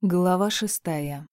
Глава шестая.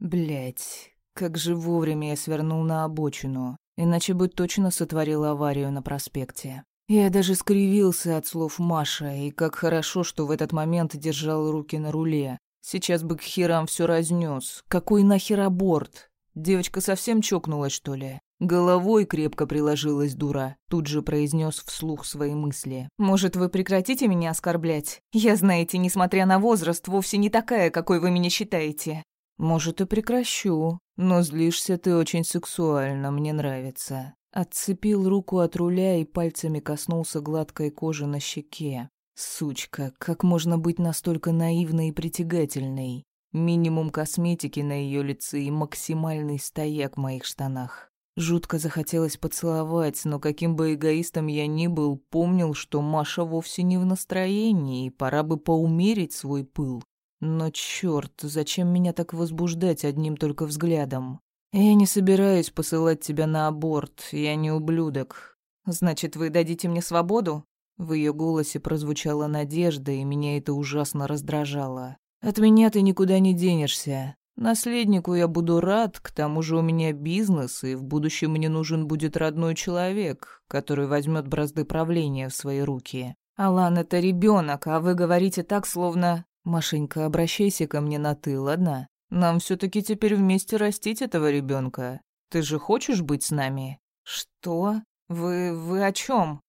Блять, как же вовремя я свернул на обочину, иначе бы точно сотворил аварию на проспекте. Я даже скривился от слов Маша, и как хорошо, что в этот момент держал руки на руле. Сейчас бы к херам все разнес. Какой нахер аборт? Девочка совсем чокнулась, что ли? Головой крепко приложилась дура. Тут же произнес вслух свои мысли. «Может, вы прекратите меня оскорблять? Я, знаете, несмотря на возраст, вовсе не такая, какой вы меня считаете». «Может, и прекращу. Но злишься ты очень сексуально, мне нравится». Отцепил руку от руля и пальцами коснулся гладкой кожи на щеке. Сучка, как можно быть настолько наивной и притягательной? Минимум косметики на ее лице и максимальный стояк в моих штанах. Жутко захотелось поцеловать, но каким бы эгоистом я ни был, помнил, что Маша вовсе не в настроении, и пора бы поумерить свой пыл. Но черт, зачем меня так возбуждать одним только взглядом? Я не собираюсь посылать тебя на аборт, я не ублюдок. Значит, вы дадите мне свободу? В ее голосе прозвучала надежда, и меня это ужасно раздражало. От меня ты никуда не денешься. Наследнику я буду рад, к тому же у меня бизнес, и в будущем мне нужен будет родной человек, который возьмет бразды правления в свои руки. Алан, это ребенок, а вы говорите так, словно... Машенька, обращайся ко мне на «ты», ладно? Нам все таки теперь вместе растить этого ребенка. Ты же хочешь быть с нами? Что? Вы... вы о чем?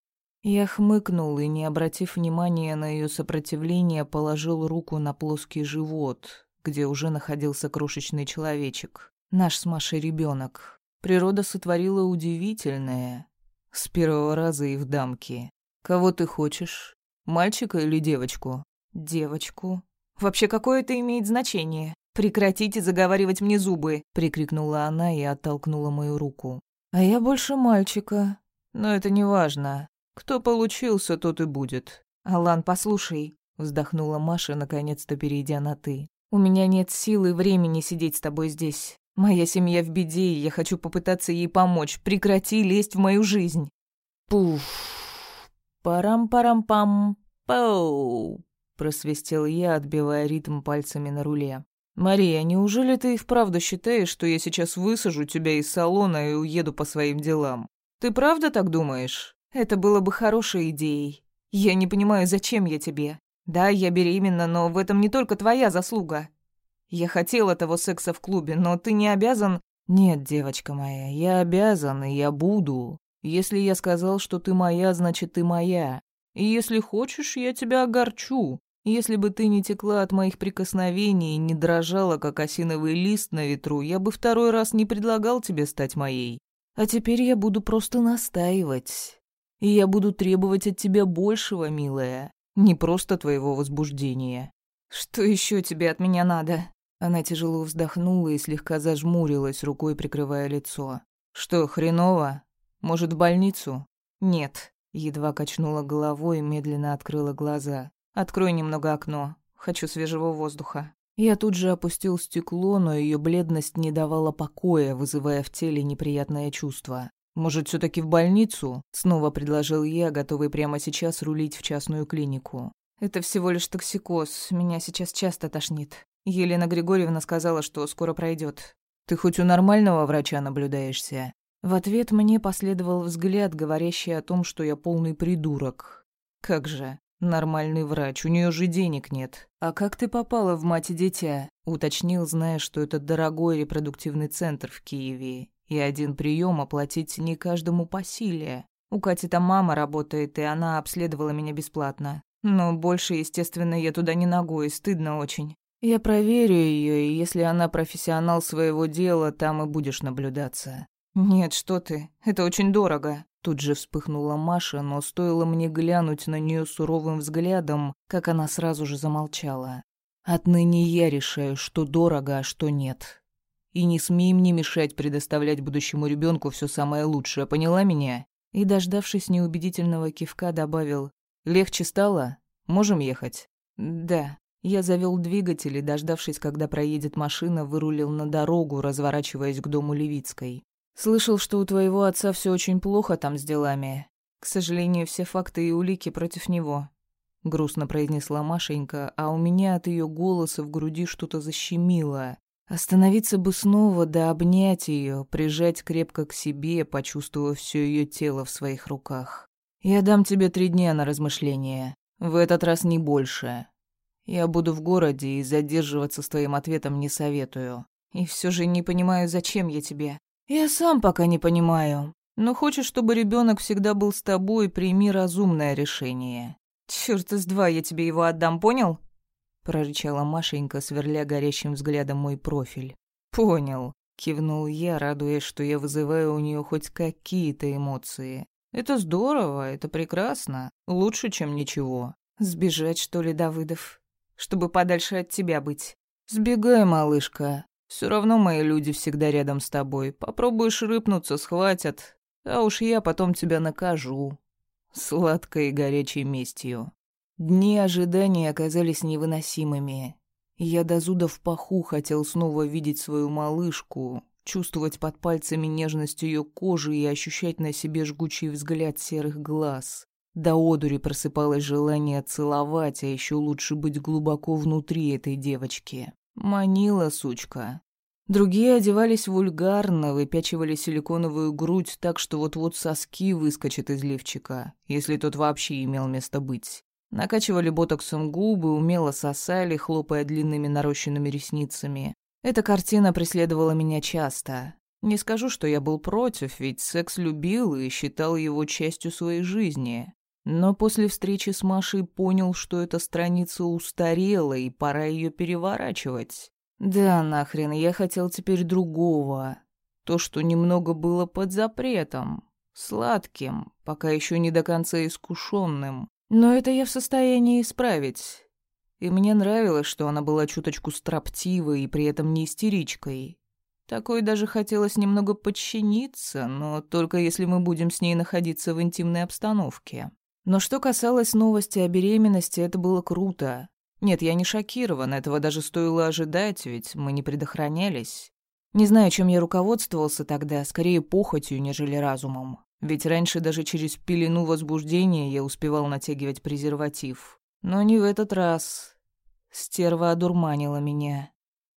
Я хмыкнул и, не обратив внимания на ее сопротивление, положил руку на плоский живот, где уже находился крошечный человечек. Наш с Машей ребенок. Природа сотворила удивительное. С первого раза и в дамке. Кого ты хочешь? Мальчика или девочку? Девочку. Вообще, какое это имеет значение? Прекратите заговаривать мне зубы, прикрикнула она и оттолкнула мою руку. А я больше мальчика. Но это не важно. Кто получился, тот и будет. Алан, послушай, вздохнула Маша, наконец-то перейдя на ты. У меня нет силы и времени сидеть с тобой здесь. Моя семья в беде, и я хочу попытаться ей помочь. Прекрати лезть в мою жизнь. Пуф. Парам-парам-пам. Пау. Просвистел я, отбивая ритм пальцами на руле. «Мария, неужели ты и вправду считаешь, что я сейчас высажу тебя из салона и уеду по своим делам? Ты правда так думаешь?» «Это было бы хорошей идеей. Я не понимаю, зачем я тебе. Да, я беременна, но в этом не только твоя заслуга. Я хотела того секса в клубе, но ты не обязан... Нет, девочка моя, я обязан, и я буду. Если я сказал, что ты моя, значит, ты моя. И если хочешь, я тебя огорчу. Если бы ты не текла от моих прикосновений и не дрожала, как осиновый лист на ветру, я бы второй раз не предлагал тебе стать моей. А теперь я буду просто настаивать. И я буду требовать от тебя большего, милая. Не просто твоего возбуждения. Что еще тебе от меня надо? Она тяжело вздохнула и слегка зажмурилась, рукой прикрывая лицо. Что, хреново? Может, в больницу? Нет. Едва качнула головой и медленно открыла глаза. Открой немного окно. Хочу свежего воздуха. Я тут же опустил стекло, но ее бледность не давала покоя, вызывая в теле неприятное чувство. «Может, все таки в больницу?» — снова предложил я, готовый прямо сейчас рулить в частную клинику. «Это всего лишь токсикоз. Меня сейчас часто тошнит. Елена Григорьевна сказала, что скоро пройдет. Ты хоть у нормального врача наблюдаешься?» В ответ мне последовал взгляд, говорящий о том, что я полный придурок. «Как же? Нормальный врач, у нее же денег нет. А как ты попала в мать и дитя?» Уточнил, зная, что это дорогой репродуктивный центр в Киеве и один прием оплатить не каждому по силе. У Кати там мама работает, и она обследовала меня бесплатно. Но больше, естественно, я туда не ногой, стыдно очень. Я проверю ее, и если она профессионал своего дела, там и будешь наблюдаться. Нет, что ты, это очень дорого. Тут же вспыхнула Маша, но стоило мне глянуть на нее суровым взглядом, как она сразу же замолчала. Отныне я решаю, что дорого, а что нет. И не смей мне мешать предоставлять будущему ребенку все самое лучшее, поняла меня?» И, дождавшись неубедительного кивка, добавил, «Легче стало? Можем ехать?» «Да». Я завел двигатель и, дождавшись, когда проедет машина, вырулил на дорогу, разворачиваясь к дому Левицкой. «Слышал, что у твоего отца все очень плохо там с делами. К сожалению, все факты и улики против него. — грустно произнесла Машенька, а у меня от ее голоса в груди что-то защемило. Остановиться бы снова, да обнять ее, прижать крепко к себе, почувствовав все ее тело в своих руках. «Я дам тебе три дня на размышление. В этот раз не больше. Я буду в городе и задерживаться с твоим ответом не советую. И все же не понимаю, зачем я тебе. Я сам пока не понимаю. Но хочешь, чтобы ребенок всегда был с тобой, прими разумное решение. Черт из два, я тебе его отдам, понял? Прорычала Машенька, сверля горящим взглядом мой профиль. Понял, кивнул я, радуясь, что я вызываю у нее хоть какие-то эмоции. Это здорово, это прекрасно, лучше, чем ничего. Сбежать, что ли, Давыдов, чтобы подальше от тебя быть. Сбегай, малышка. Все равно мои люди всегда рядом с тобой. Попробуешь рыпнуться, схватят, а уж я потом тебя накажу сладкой и горячей местью. Дни ожидания оказались невыносимыми. Я до зуда в паху хотел снова видеть свою малышку, чувствовать под пальцами нежность ее кожи и ощущать на себе жгучий взгляд серых глаз. До одури просыпалось желание целовать, а еще лучше быть глубоко внутри этой девочки. Манила, сучка. Другие одевались вульгарно, выпячивали силиконовую грудь так, что вот-вот соски выскочат из лифчика, если тот вообще имел место быть. Накачивали ботоксом губы, умело сосали, хлопая длинными нарощенными ресницами. Эта картина преследовала меня часто. Не скажу, что я был против, ведь секс любил и считал его частью своей жизни. Но после встречи с Машей понял, что эта страница устарела и пора ее переворачивать. Да, нахрен, я хотел теперь другого. То, что немного было под запретом. Сладким, пока еще не до конца искушенным. Но это я в состоянии исправить. И мне нравилось, что она была чуточку строптивой и при этом не истеричкой. Такой даже хотелось немного подчиниться, но только если мы будем с ней находиться в интимной обстановке. Но что касалось новости о беременности, это было круто. Нет, я не шокирован, этого даже стоило ожидать, ведь мы не предохранялись. Не знаю, чем я руководствовался тогда, скорее похотью, нежели разумом. Ведь раньше даже через пелену возбуждения я успевал натягивать презерватив. Но не в этот раз. Стерва одурманила меня.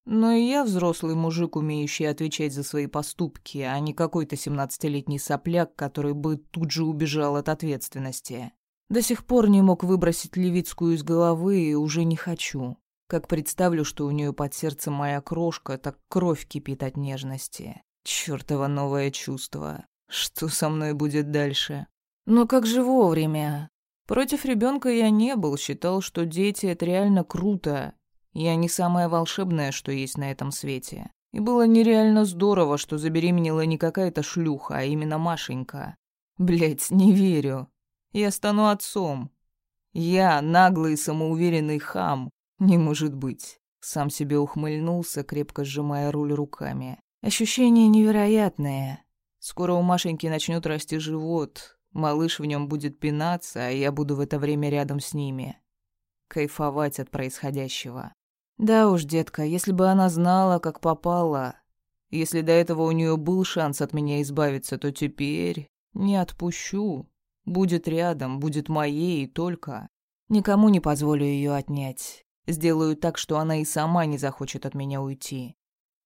Но и я взрослый мужик, умеющий отвечать за свои поступки, а не какой-то семнадцатилетний сопляк, который бы тут же убежал от ответственности. До сих пор не мог выбросить Левицкую из головы и уже не хочу. Как представлю, что у нее под сердцем моя крошка, так кровь кипит от нежности. Чёртово новое чувство. Что со мной будет дальше? Но как же вовремя? Против ребенка я не был, считал, что дети — это реально круто. Я не самое волшебное, что есть на этом свете. И было нереально здорово, что забеременела не какая-то шлюха, а именно Машенька. Блять, не верю. Я стану отцом. Я, наглый самоуверенный хам. Не может быть. Сам себе ухмыльнулся, крепко сжимая руль руками. Ощущение невероятное. Скоро у Машеньки начнет расти живот. Малыш в нем будет пинаться, а я буду в это время рядом с ними. Кайфовать от происходящего. Да уж, детка, если бы она знала, как попала. Если до этого у нее был шанс от меня избавиться, то теперь не отпущу. Будет рядом, будет моей и только. Никому не позволю ее отнять. Сделаю так, что она и сама не захочет от меня уйти.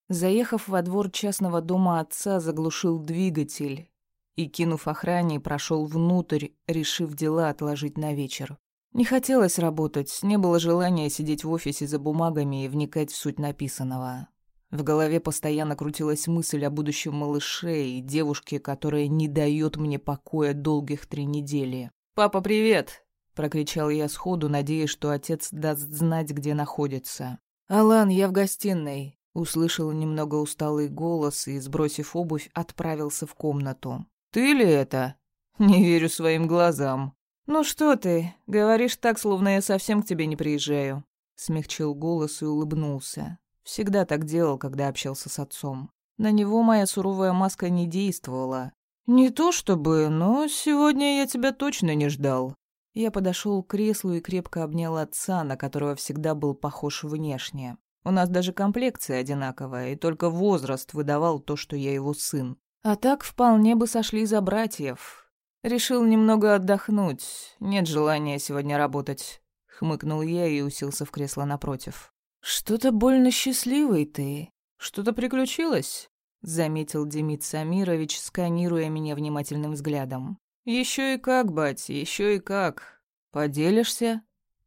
Заехав во двор частного дома отца, заглушил двигатель и, кинув охране, прошел внутрь, решив дела отложить на вечер. Не хотелось работать, не было желания сидеть в офисе за бумагами и вникать в суть написанного. В голове постоянно крутилась мысль о будущем малыше и девушке, которая не дает мне покоя долгих три недели. «Папа, привет!» — прокричал я сходу, надеясь, что отец даст знать, где находится. «Алан, я в гостиной!» — услышал немного усталый голос и, сбросив обувь, отправился в комнату. «Ты ли это?» «Не верю своим глазам». «Ну что ты, говоришь так, словно я совсем к тебе не приезжаю», — смягчил голос и улыбнулся. Всегда так делал, когда общался с отцом. На него моя суровая маска не действовала. «Не то чтобы, но сегодня я тебя точно не ждал». Я подошел к креслу и крепко обнял отца, на которого всегда был похож внешне. У нас даже комплекция одинаковая, и только возраст выдавал то, что я его сын. А так вполне бы сошли за братьев. Решил немного отдохнуть, нет желания сегодня работать. хмыкнул я и уселся в кресло напротив. Что-то больно счастливый ты. Что-то приключилось? заметил Демид Самирович, сканируя меня внимательным взглядом. Еще и как, бать, еще и как. Поделишься?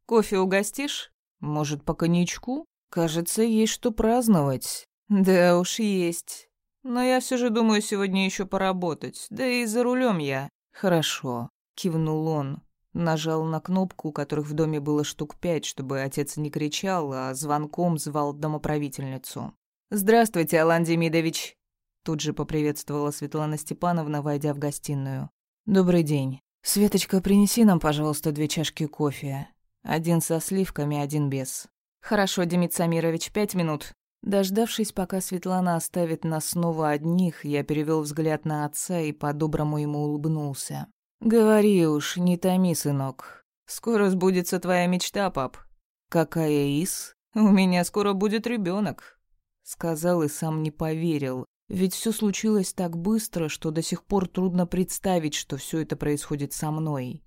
Кофе угостишь? Может, по коньячку? Кажется, есть что праздновать. Да уж есть. Но я все же думаю сегодня еще поработать. Да и за рулем я. Хорошо, кивнул он. Нажал на кнопку, которых в доме было штук пять, чтобы отец не кричал, а звонком звал домоправительницу. «Здравствуйте, Алан Демидович!» Тут же поприветствовала Светлана Степановна, войдя в гостиную. «Добрый день. Светочка, принеси нам, пожалуйста, две чашки кофе. Один со сливками, один без». «Хорошо, Демид Самирович, пять минут». Дождавшись, пока Светлана оставит нас снова одних, я перевел взгляд на отца и по-доброму ему улыбнулся. «Говори уж, не томи, сынок. Скоро сбудется твоя мечта, пап». «Какая из? У меня скоро будет ребенок. Сказал и сам не поверил. Ведь все случилось так быстро, что до сих пор трудно представить, что все это происходит со мной.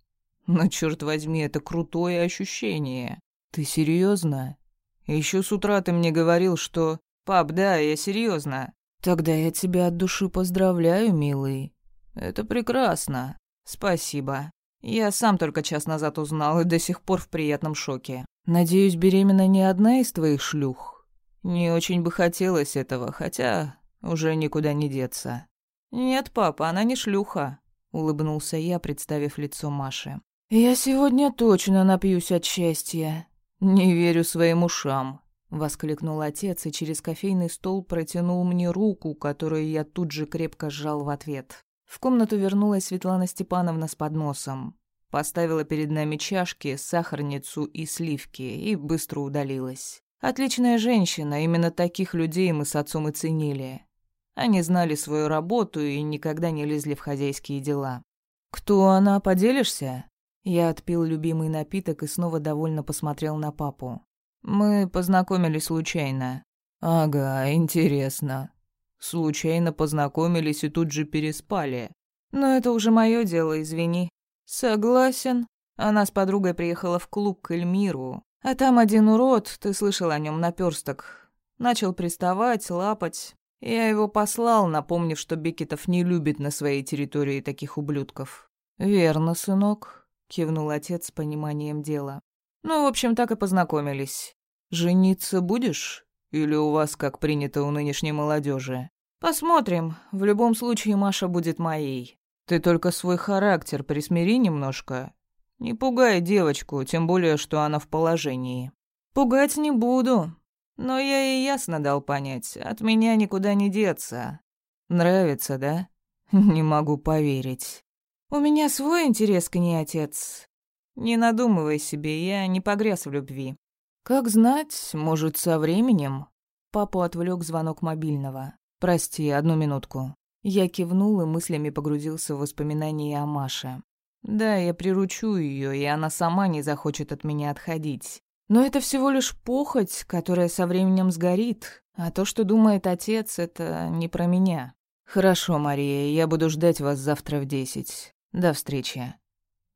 Но, черт возьми, это крутое ощущение. Ты серьезно? Еще с утра ты мне говорил, что... Пап, да, я серьезно. Тогда я тебя от души поздравляю, милый. Это прекрасно. «Спасибо. Я сам только час назад узнал и до сих пор в приятном шоке. Надеюсь, беременна не одна из твоих шлюх? Не очень бы хотелось этого, хотя уже никуда не деться». «Нет, папа, она не шлюха», — улыбнулся я, представив лицо Маши. «Я сегодня точно напьюсь от счастья. Не верю своим ушам», — воскликнул отец и через кофейный стол протянул мне руку, которую я тут же крепко сжал в ответ. В комнату вернулась Светлана Степановна с подносом. Поставила перед нами чашки, сахарницу и сливки и быстро удалилась. Отличная женщина, именно таких людей мы с отцом и ценили. Они знали свою работу и никогда не лезли в хозяйские дела. «Кто она, поделишься?» Я отпил любимый напиток и снова довольно посмотрел на папу. «Мы познакомились случайно». «Ага, интересно. Случайно познакомились и тут же переспали. Но это уже мое дело, извини. Согласен. Она с подругой приехала в клуб к Эльмиру. А там один урод, ты слышал о нем наперсток. Начал приставать, лапать. Я его послал, напомнив, что Бекетов не любит на своей территории таких ублюдков. «Верно, сынок», — кивнул отец с пониманием дела. «Ну, в общем, так и познакомились. Жениться будешь? Или у вас, как принято у нынешней молодежи? Посмотрим. В любом случае Маша будет моей. Ты только свой характер присмири немножко. Не пугай девочку, тем более, что она в положении. Пугать не буду. Но я ей ясно дал понять, от меня никуда не деться. Нравится, да? Не могу поверить. У меня свой интерес к ней, отец. Не надумывай себе, я не погряз в любви. Как знать, может, со временем. Папу отвлек звонок мобильного. «Прости, одну минутку». Я кивнул и мыслями погрузился в воспоминания о Маше. Да, я приручу ее, и она сама не захочет от меня отходить. Но это всего лишь похоть, которая со временем сгорит, а то, что думает отец, это не про меня. Хорошо, Мария, я буду ждать вас завтра в десять. До встречи.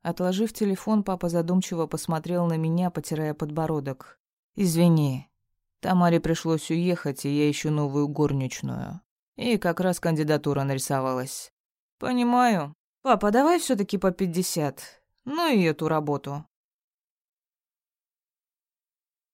Отложив телефон, папа задумчиво посмотрел на меня, потирая подбородок. Извини, Тамаре пришлось уехать, и я ищу новую горничную. И как раз кандидатура нарисовалась. Понимаю. Папа, давай все таки по пятьдесят. Ну и эту работу.